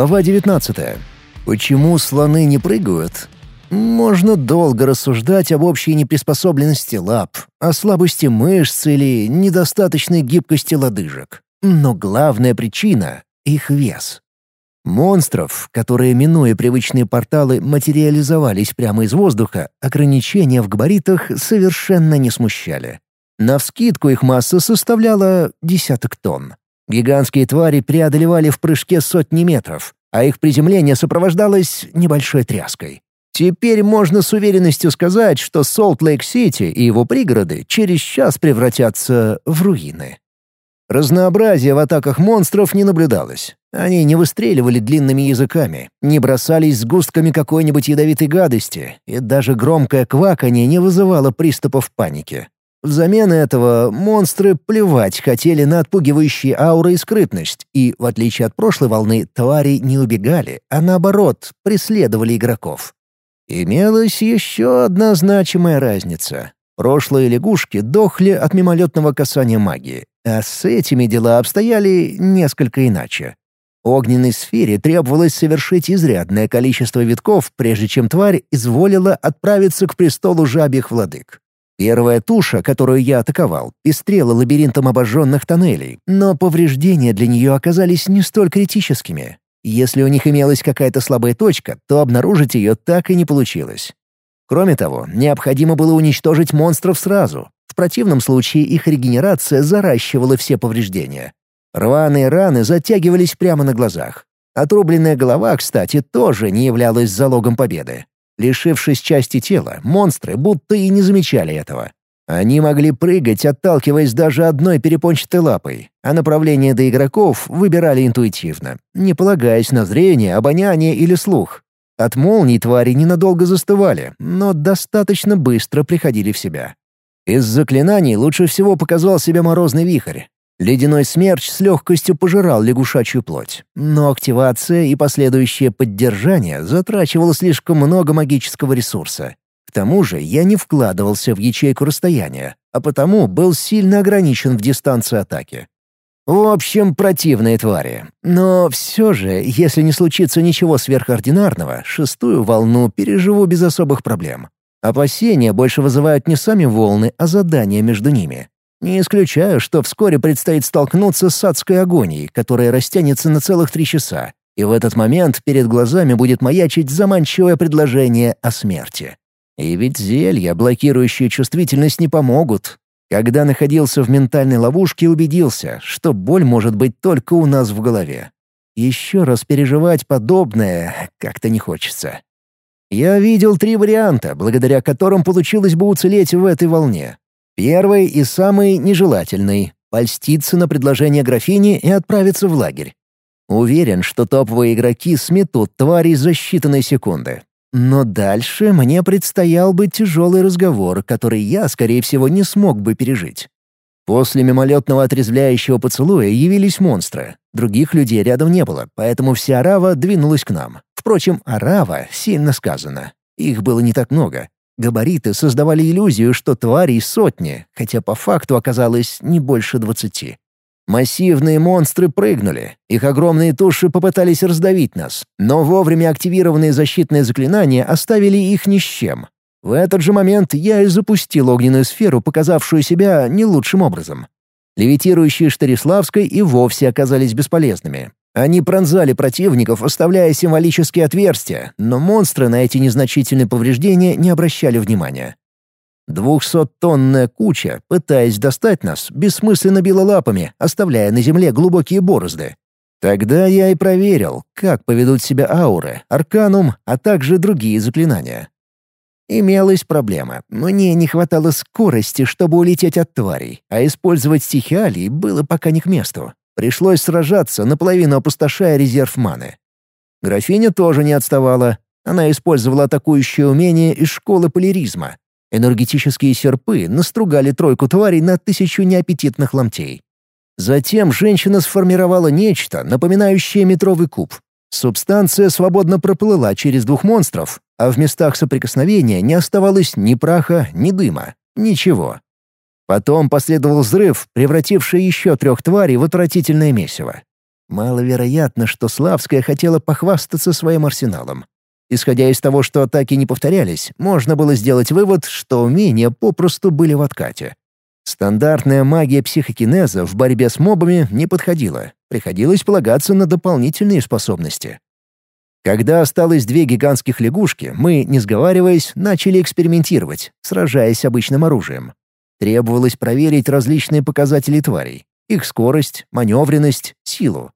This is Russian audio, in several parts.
Глава 19. Почему слоны не прыгают? Можно долго рассуждать об общей неприспособленности лап, о слабости мышц или недостаточной гибкости лодыжек. Но главная причина — их вес. Монстров, которые, минуя привычные порталы, материализовались прямо из воздуха, ограничения в габаритах совершенно не смущали. Навскидку их масса составляла десяток тонн. Гигантские твари преодолевали в прыжке сотни метров, а их приземление сопровождалось небольшой тряской. Теперь можно с уверенностью сказать, что Солт-Лейк-Сити и его пригороды через час превратятся в руины. Разнообразия в атаках монстров не наблюдалось. Они не выстреливали длинными языками, не бросались с густками какой-нибудь ядовитой гадости, и даже громкое кваканье не вызывало приступов паники. Взамен этого монстры плевать хотели на отпугивающие ауры и скрытность, и, в отличие от прошлой волны, твари не убегали, а наоборот, преследовали игроков. Имелась еще одна значимая разница. Прошлые лягушки дохли от мимолетного касания магии, а с этими дела обстояли несколько иначе. Огненной сфере требовалось совершить изрядное количество витков, прежде чем тварь изволила отправиться к престолу жабьих владык. Первая туша, которую я атаковал, пестрела лабиринтом обожженных тоннелей, но повреждения для нее оказались не столь критическими. Если у них имелась какая-то слабая точка, то обнаружить ее так и не получилось. Кроме того, необходимо было уничтожить монстров сразу. В противном случае их регенерация заращивала все повреждения. Рваные раны затягивались прямо на глазах. Отрубленная голова, кстати, тоже не являлась залогом победы. Лишившись части тела, монстры будто и не замечали этого. Они могли прыгать, отталкиваясь даже одной перепончатой лапой, а направление до игроков выбирали интуитивно, не полагаясь на зрение, обоняние или слух. От молний твари ненадолго застывали, но достаточно быстро приходили в себя. Из заклинаний лучше всего показал себя морозный вихрь. Ледяной смерч с легкостью пожирал лягушачью плоть, но активация и последующее поддержание затрачивало слишком много магического ресурса. К тому же я не вкладывался в ячейку расстояния, а потому был сильно ограничен в дистанции атаки. В общем, противные твари. Но все же, если не случится ничего сверхординарного, шестую волну переживу без особых проблем. Опасения больше вызывают не сами волны, а задания между ними. Не исключаю, что вскоре предстоит столкнуться с адской агонией, которая растянется на целых три часа, и в этот момент перед глазами будет маячить заманчивое предложение о смерти. И ведь зелья, блокирующие чувствительность, не помогут. Когда находился в ментальной ловушке, убедился, что боль может быть только у нас в голове. Еще раз переживать подобное как-то не хочется. Я видел три варианта, благодаря которым получилось бы уцелеть в этой волне. Первый и самый нежелательный — польститься на предложение графини и отправиться в лагерь. Уверен, что топовые игроки сметут твари за считанные секунды. Но дальше мне предстоял бы тяжелый разговор, который я, скорее всего, не смог бы пережить. После мимолетного отрезвляющего поцелуя явились монстры. Других людей рядом не было, поэтому вся арава двинулась к нам. Впрочем, арава сильно сказано. Их было не так много. Габариты создавали иллюзию, что тварей сотни, хотя по факту оказалось не больше двадцати. Массивные монстры прыгнули. Их огромные туши попытались раздавить нас, но вовремя активированные защитные заклинания оставили их ни с чем. В этот же момент я и запустил огненную сферу, показавшую себя не лучшим образом. Левитирующие Штариславской и вовсе оказались бесполезными. Они пронзали противников, оставляя символические отверстия, но монстры на эти незначительные повреждения не обращали внимания. Двухсоттонная куча, пытаясь достать нас, бессмысленно била лапами, оставляя на земле глубокие борозды. Тогда я и проверил, как поведут себя ауры, арканум, а также другие заклинания. Имелась проблема. Мне не хватало скорости, чтобы улететь от тварей, а использовать стихиалий было пока не к месту. Пришлось сражаться, наполовину опустошая резерв маны. Графиня тоже не отставала. Она использовала атакующее умение из школы поляризма. Энергетические серпы настругали тройку тварей на тысячу неаппетитных ломтей. Затем женщина сформировала нечто, напоминающее метровый куб. Субстанция свободно проплыла через двух монстров, а в местах соприкосновения не оставалось ни праха, ни дыма. Ничего. Потом последовал взрыв, превративший еще трех тварей в отвратительное месиво. Маловероятно, что Славская хотела похвастаться своим арсеналом. Исходя из того, что атаки не повторялись, можно было сделать вывод, что умения попросту были в откате. Стандартная магия психокинеза в борьбе с мобами не подходила. Приходилось полагаться на дополнительные способности. Когда осталось две гигантских лягушки, мы, не сговариваясь, начали экспериментировать, сражаясь обычным оружием. Требовалось проверить различные показатели тварей. Их скорость, маневренность, силу.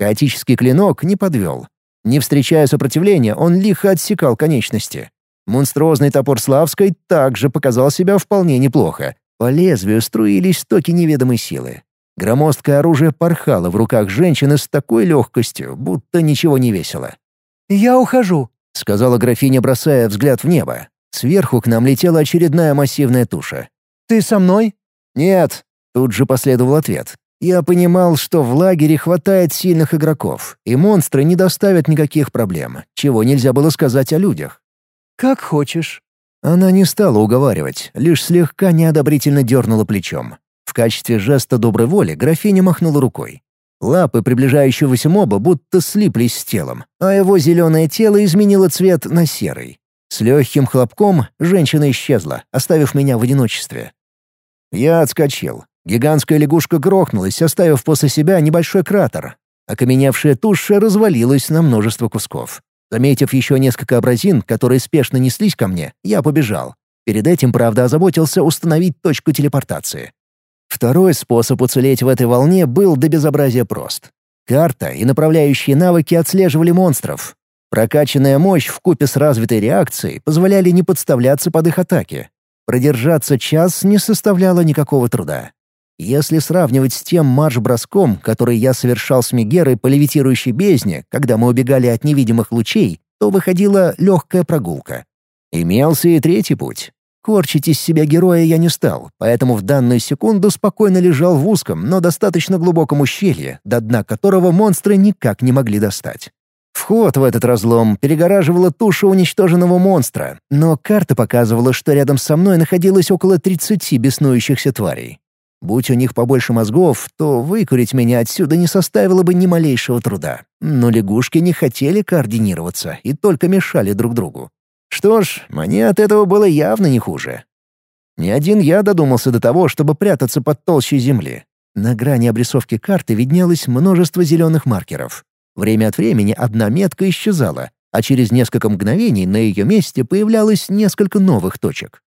Хаотический клинок не подвел. Не встречая сопротивления, он лихо отсекал конечности. Монструозный топор Славской также показал себя вполне неплохо, по лезвию струились токи неведомой силы. Громоздкое оружие порхало в руках женщины с такой легкостью, будто ничего не весело. «Я ухожу», — сказала графиня, бросая взгляд в небо. Сверху к нам летела очередная массивная туша. «Ты со мной?» «Нет», — тут же последовал ответ. Я понимал, что в лагере хватает сильных игроков, и монстры не доставят никаких проблем, чего нельзя было сказать о людях. «Как хочешь», она не стала уговаривать, лишь слегка неодобрительно дернула плечом. В качестве жеста доброй воли графиня махнула рукой. Лапы приближающегося моба будто слиплись с телом, а его зеленое тело изменило цвет на серый. С легким хлопком женщина исчезла, оставив меня в одиночестве. Я отскочил. Гигантская лягушка грохнулась, оставив после себя небольшой кратер. Окаменевшая туша развалилась на множество кусков. Заметив еще несколько абразин, которые спешно неслись ко мне, я побежал. Перед этим, правда, озаботился установить точку телепортации. Второй способ уцелеть в этой волне был до безобразия прост. Карта и направляющие навыки отслеживали монстров. Прокачанная мощь в купе с развитой реакцией позволяли не подставляться под их атаки. Продержаться час не составляло никакого труда. Если сравнивать с тем марш-броском, который я совершал с Мегерой по левитирующей бездне, когда мы убегали от невидимых лучей, то выходила легкая прогулка. Имелся и третий путь. Корчить из себя героя я не стал, поэтому в данную секунду спокойно лежал в узком, но достаточно глубоком ущелье, до дна которого монстры никак не могли достать. Вход в этот разлом перегораживала туша уничтоженного монстра, но карта показывала, что рядом со мной находилось около 30 беснующихся тварей. Будь у них побольше мозгов, то выкурить меня отсюда не составило бы ни малейшего труда. Но лягушки не хотели координироваться и только мешали друг другу. Что ж, мне от этого было явно не хуже. Ни один я додумался до того, чтобы прятаться под толщей земли. На грани обрисовки карты виднелось множество зеленых маркеров. Время от времени одна метка исчезала, а через несколько мгновений на ее месте появлялось несколько новых точек.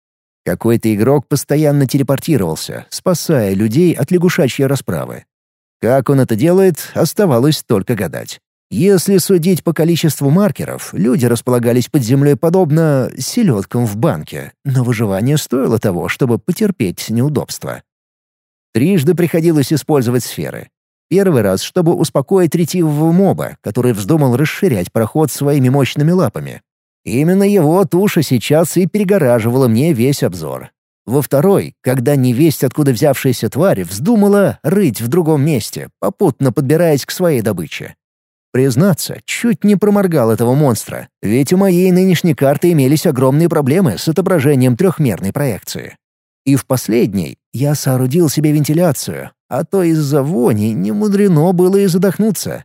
Какой-то игрок постоянно телепортировался, спасая людей от лягушачьей расправы. Как он это делает, оставалось только гадать. Если судить по количеству маркеров, люди располагались под землей подобно селедкам в банке, но выживание стоило того, чтобы потерпеть неудобства. Трижды приходилось использовать сферы. Первый раз, чтобы успокоить ретивого моба, который вздумал расширять проход своими мощными лапами. Именно его туша сейчас и перегораживала мне весь обзор. Во второй, когда невесть, откуда взявшаяся тварь, вздумала рыть в другом месте, попутно подбираясь к своей добыче. Признаться, чуть не проморгал этого монстра, ведь у моей нынешней карты имелись огромные проблемы с отображением трехмерной проекции. И в последней я соорудил себе вентиляцию, а то из-за вони не мудрено было и задохнуться.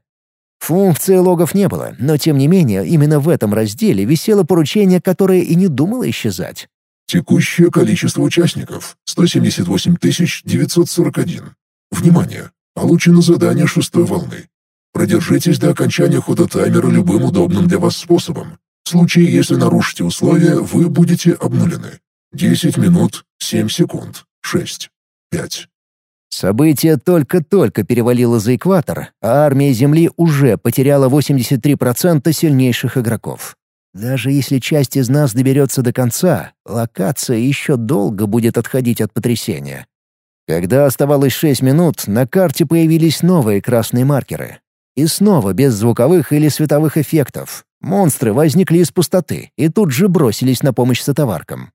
Функции логов не было, но тем не менее именно в этом разделе висело поручение, которое и не думало исчезать. Текущее количество участников — 178 941. Внимание! Получено задание шестой волны. Продержитесь до окончания хода таймера любым удобным для вас способом. В случае, если нарушите условия, вы будете обнулены. 10 минут, 7 секунд, 6, 5, Событие только-только перевалило за экватор, а армия Земли уже потеряла 83% сильнейших игроков. Даже если часть из нас доберется до конца, локация еще долго будет отходить от потрясения. Когда оставалось 6 минут, на карте появились новые красные маркеры. И снова без звуковых или световых эффектов. Монстры возникли из пустоты и тут же бросились на помощь сотоваркам.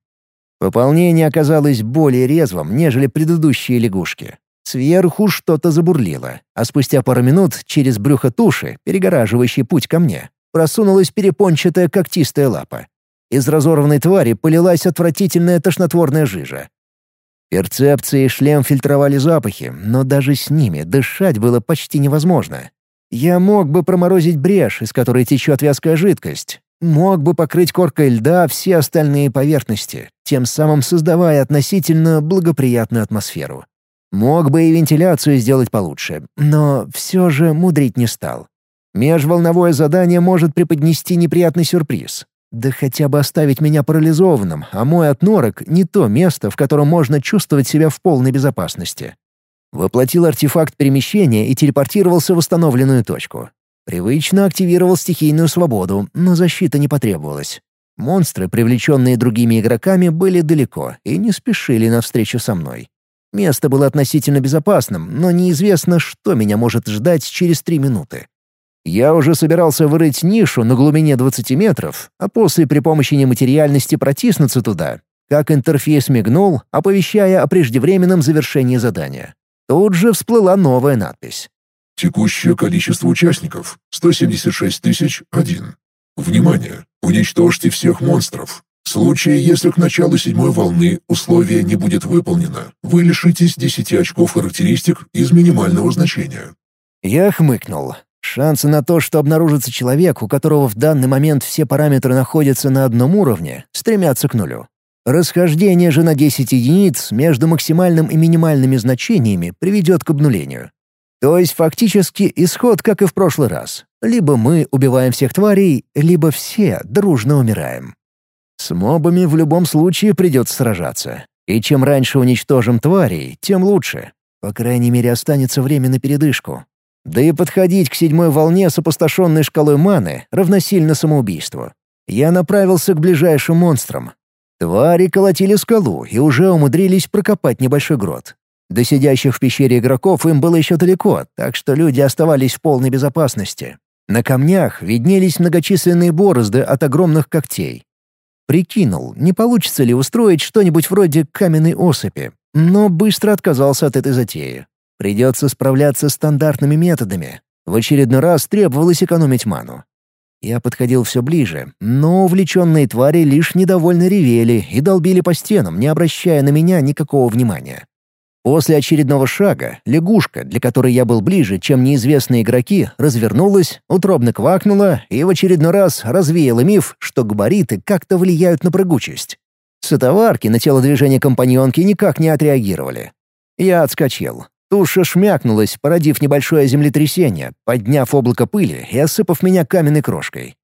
Пополнение оказалось более резвым, нежели предыдущие лягушки. Сверху что-то забурлило, а спустя пару минут через брюхо туши, перегораживающий путь ко мне, просунулась перепончатая когтистая лапа. Из разорванной твари полилась отвратительная тошнотворная жижа. Перцепции и шлем фильтровали запахи, но даже с ними дышать было почти невозможно. Я мог бы проморозить брешь, из которой течет вязкая жидкость. Мог бы покрыть коркой льда все остальные поверхности, тем самым создавая относительно благоприятную атмосферу. Мог бы и вентиляцию сделать получше, но все же мудрить не стал. Межволновое задание может преподнести неприятный сюрприз. Да хотя бы оставить меня парализованным, а мой отнорок — не то место, в котором можно чувствовать себя в полной безопасности. Воплотил артефакт перемещения и телепортировался в восстановленную точку. Привычно активировал стихийную свободу, но защита не потребовалась. Монстры, привлеченные другими игроками, были далеко и не спешили навстречу со мной. Место было относительно безопасным, но неизвестно, что меня может ждать через три минуты. Я уже собирался вырыть нишу на глубине 20 метров, а после при помощи нематериальности протиснуться туда, как интерфейс мигнул, оповещая о преждевременном завершении задания. Тут же всплыла новая надпись. Текущее количество участников — 176 тысяч один. Внимание! Уничтожьте всех монстров. В случае, если к началу седьмой волны условие не будет выполнено, вы лишитесь 10 очков характеристик из минимального значения. Я хмыкнул. Шансы на то, что обнаружится человек, у которого в данный момент все параметры находятся на одном уровне, стремятся к нулю. Расхождение же на 10 единиц между максимальным и минимальными значениями приведет к обнулению. То есть фактически исход, как и в прошлый раз. Либо мы убиваем всех тварей, либо все дружно умираем. С мобами в любом случае придется сражаться. И чем раньше уничтожим тварей, тем лучше. По крайней мере, останется время на передышку. Да и подходить к седьмой волне с опустошенной шкалой маны равносильно самоубийству. Я направился к ближайшим монстрам. Твари колотили скалу и уже умудрились прокопать небольшой грот. До сидящих в пещере игроков им было еще далеко, так что люди оставались в полной безопасности. На камнях виднелись многочисленные борозды от огромных когтей. Прикинул, не получится ли устроить что-нибудь вроде каменной осыпи, но быстро отказался от этой затеи. Придется справляться стандартными методами. В очередной раз требовалось экономить ману. Я подходил все ближе, но увлеченные твари лишь недовольно ревели и долбили по стенам, не обращая на меня никакого внимания. После очередного шага лягушка, для которой я был ближе, чем неизвестные игроки, развернулась, утробно квакнула и в очередной раз развеяла миф, что габариты как-то влияют на прыгучесть. Сотоварки на телодвижение компаньонки никак не отреагировали. Я отскочил. Туша шмякнулась, породив небольшое землетрясение, подняв облако пыли и осыпав меня каменной крошкой.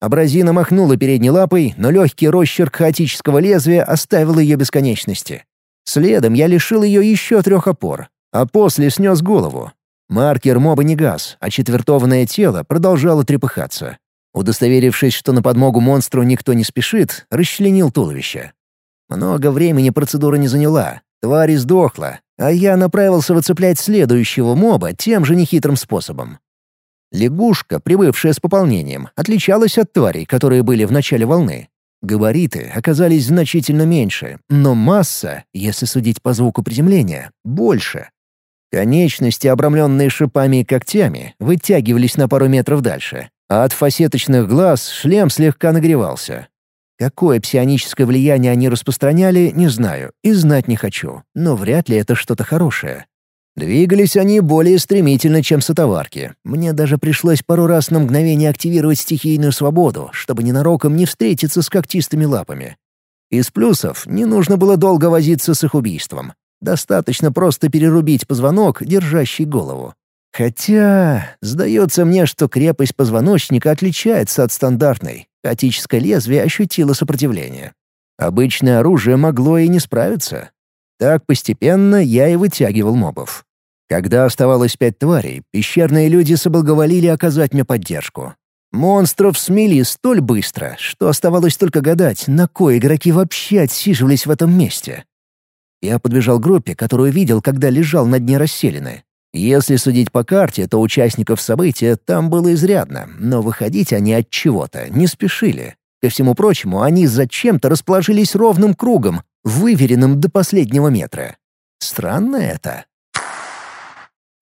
Абразина махнула передней лапой, но легкий росчерк хаотического лезвия оставил ее бесконечности. Следом я лишил ее еще трех опор, а после снес голову. Маркер моба не газ, а четвертованное тело продолжало трепыхаться. Удостоверившись, что на подмогу монстру никто не спешит, расчленил туловище. Много времени процедура не заняла, тварь сдохла, а я направился выцеплять следующего моба тем же нехитрым способом. Лягушка, прибывшая с пополнением, отличалась от тварей, которые были в начале волны. Габариты оказались значительно меньше, но масса, если судить по звуку приземления, больше. Конечности, обрамленные шипами и когтями, вытягивались на пару метров дальше, а от фасеточных глаз шлем слегка нагревался. Какое псионическое влияние они распространяли, не знаю и знать не хочу, но вряд ли это что-то хорошее. Двигались они более стремительно, чем сотоварки. Мне даже пришлось пару раз на мгновение активировать стихийную свободу, чтобы ненароком не встретиться с когтистыми лапами. Из плюсов не нужно было долго возиться с их убийством. Достаточно просто перерубить позвонок, держащий голову. Хотя, сдается мне, что крепость позвоночника отличается от стандартной. Хаотическое лезвие ощутило сопротивление. Обычное оружие могло и не справиться. Так постепенно я и вытягивал мобов. Когда оставалось пять тварей, пещерные люди соблаговолили оказать мне поддержку. Монстров смели столь быстро, что оставалось только гадать, на кое игроки вообще отсиживались в этом месте. Я подбежал к группе, которую видел, когда лежал на дне расселены. Если судить по карте, то участников события там было изрядно, но выходить они от чего-то не спешили. Ко всему прочему, они зачем-то расположились ровным кругом, выверенным до последнего метра. Странно это.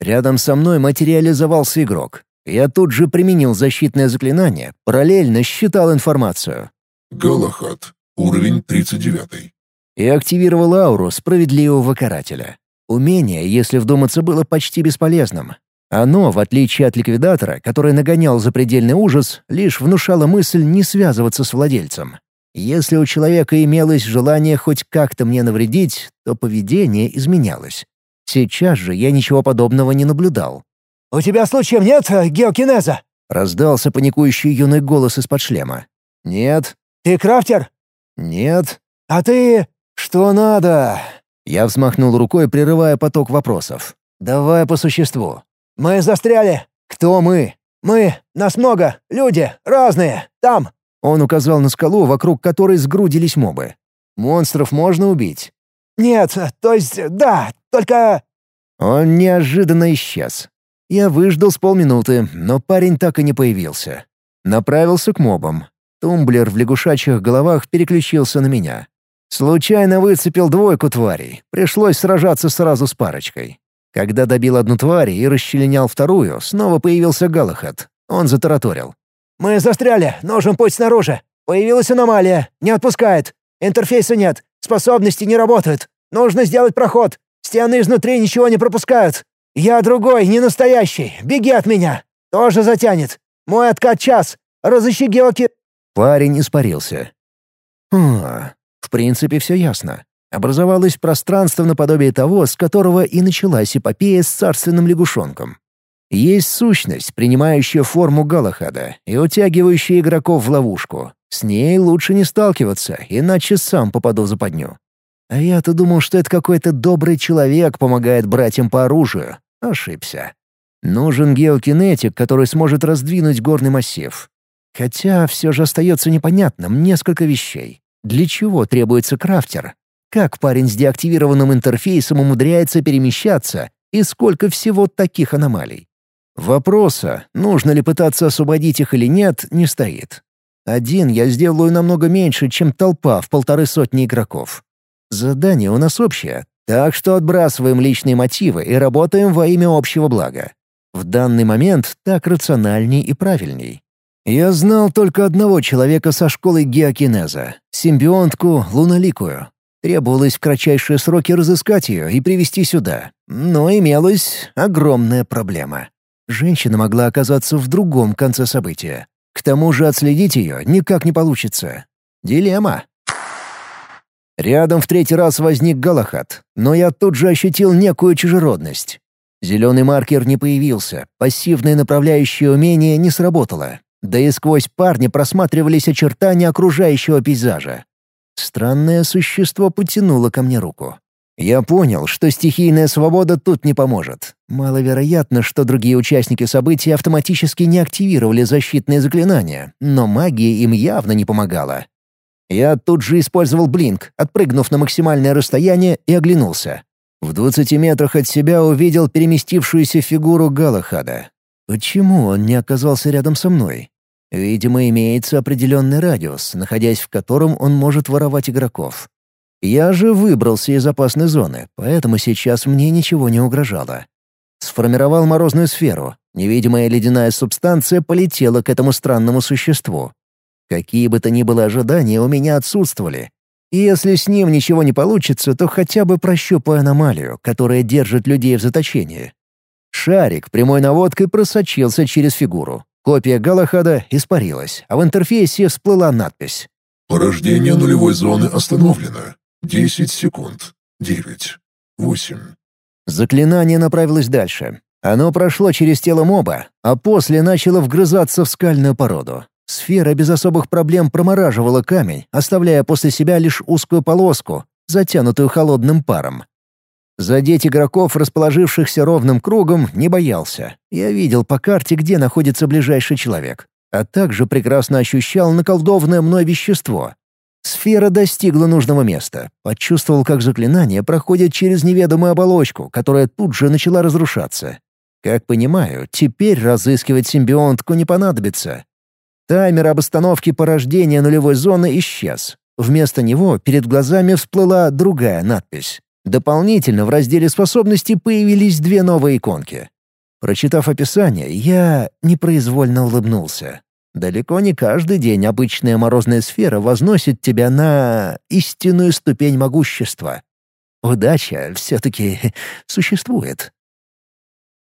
Рядом со мной материализовался игрок. Я тут же применил защитное заклинание, параллельно считал информацию. Галахат. Уровень 39. И активировал ауру справедливого карателя. Умение, если вдуматься, было почти бесполезным. Оно, в отличие от ликвидатора, который нагонял запредельный ужас, лишь внушало мысль не связываться с владельцем. Если у человека имелось желание хоть как-то мне навредить, то поведение изменялось. Сейчас же я ничего подобного не наблюдал. «У тебя случаем нет э, геокинеза?» — раздался паникующий юный голос из-под шлема. «Нет». «Ты крафтер?» «Нет». «А ты...» «Что надо?» Я взмахнул рукой, прерывая поток вопросов. «Давай по существу. «Мы застряли!» «Кто мы?» «Мы! Нас много! Люди! Разные! Там!» Он указал на скалу, вокруг которой сгрудились мобы. «Монстров можно убить?» «Нет, то есть да, только...» Он неожиданно исчез. Я выждал с полминуты, но парень так и не появился. Направился к мобам. Тумблер в лягушачьих головах переключился на меня. Случайно выцепил двойку тварей. Пришлось сражаться сразу с парочкой. Когда добил одну тварь и расчленял вторую, снова появился Галахат. Он затараторил. «Мы застряли, нужен путь снаружи. Появилась аномалия, не отпускает. Интерфейса нет, способности не работают. Нужно сделать проход. Стены изнутри ничего не пропускают. Я другой, не настоящий. Беги от меня. Тоже затянет. Мой откат час. Разыщи геоки...» Парень испарился. Хм, в принципе, все ясно. Образовалось пространство наподобие того, с которого и началась эпопея с царственным лягушонком. Есть сущность, принимающая форму Галахада и утягивающая игроков в ловушку. С ней лучше не сталкиваться, иначе сам попаду в западню. А я-то думал, что это какой-то добрый человек помогает братьям по оружию. Ошибся. Нужен геокинетик, который сможет раздвинуть горный массив. Хотя все же остается непонятным несколько вещей. Для чего требуется крафтер? Как парень с деактивированным интерфейсом умудряется перемещаться и сколько всего таких аномалий? Вопроса, нужно ли пытаться освободить их или нет, не стоит. Один я сделаю намного меньше, чем толпа в полторы сотни игроков. Задание у нас общее, так что отбрасываем личные мотивы и работаем во имя общего блага. В данный момент так рациональней и правильней. Я знал только одного человека со школы геокинеза — симбионтку Луналикую. Требовалось в кратчайшие сроки разыскать ее и привести сюда. Но имелась огромная проблема. Женщина могла оказаться в другом конце события. К тому же отследить ее никак не получится. Дилемма. Рядом в третий раз возник Галахат, но я тут же ощутил некую чужеродность. Зеленый маркер не появился, пассивное направляющее умение не сработало. Да и сквозь парня просматривались очертания окружающего пейзажа. Странное существо потянуло ко мне руку. Я понял, что стихийная свобода тут не поможет. Маловероятно, что другие участники событий автоматически не активировали защитные заклинания, но магия им явно не помогала. Я тут же использовал блинк, отпрыгнув на максимальное расстояние и оглянулся. В двадцати метрах от себя увидел переместившуюся фигуру Галахада. Почему он не оказался рядом со мной? Видимо, имеется определенный радиус, находясь в котором он может воровать игроков. Я же выбрался из опасной зоны, поэтому сейчас мне ничего не угрожало. Сформировал морозную сферу. Невидимая ледяная субстанция полетела к этому странному существу. Какие бы то ни было ожидания у меня отсутствовали. И если с ним ничего не получится, то хотя бы прощупаю аномалию, которая держит людей в заточении. Шарик прямой наводкой просочился через фигуру. Копия Галахада испарилась, а в интерфейсе всплыла надпись. «Порождение нулевой зоны остановлено. 10 секунд. 9. 8». Заклинание направилось дальше. Оно прошло через тело моба, а после начало вгрызаться в скальную породу. Сфера без особых проблем промораживала камень, оставляя после себя лишь узкую полоску, затянутую холодным паром. Задеть игроков, расположившихся ровным кругом, не боялся. Я видел по карте, где находится ближайший человек, а также прекрасно ощущал наколдованное мной вещество. Сфера достигла нужного места. Почувствовал, как заклинание проходит через неведомую оболочку, которая тут же начала разрушаться. Как понимаю, теперь разыскивать симбионтку не понадобится. Таймер об остановке порождения нулевой зоны исчез. Вместо него перед глазами всплыла другая надпись. Дополнительно в разделе способностей появились две новые иконки. Прочитав описание, я непроизвольно улыбнулся. Далеко не каждый день обычная морозная сфера возносит тебя на истинную ступень могущества. Удача все-таки существует.